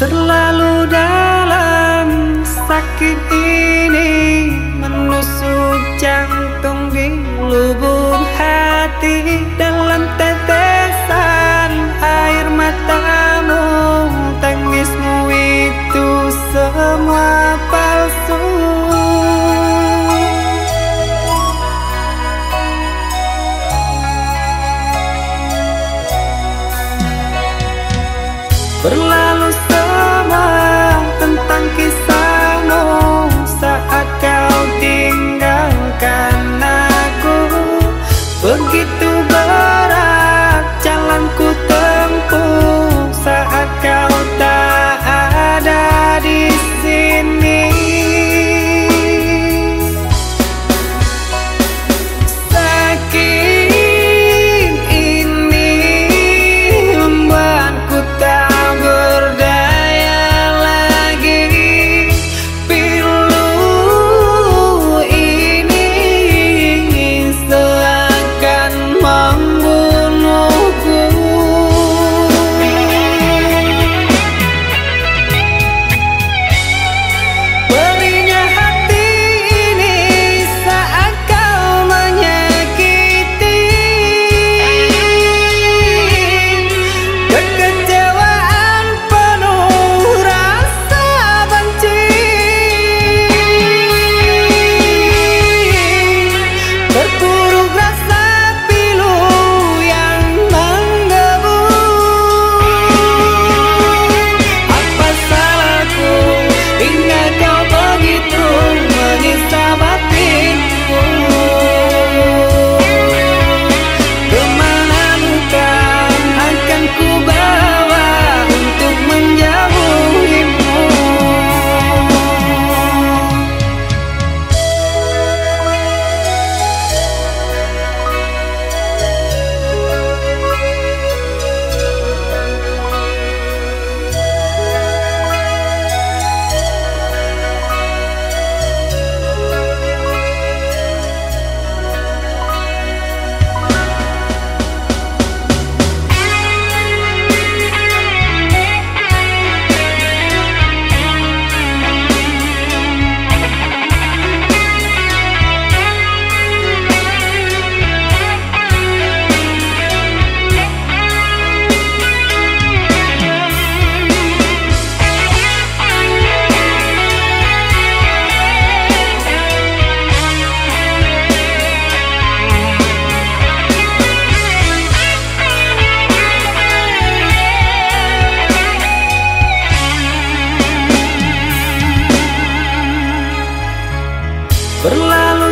Terlalu dalam sakit ini berlalu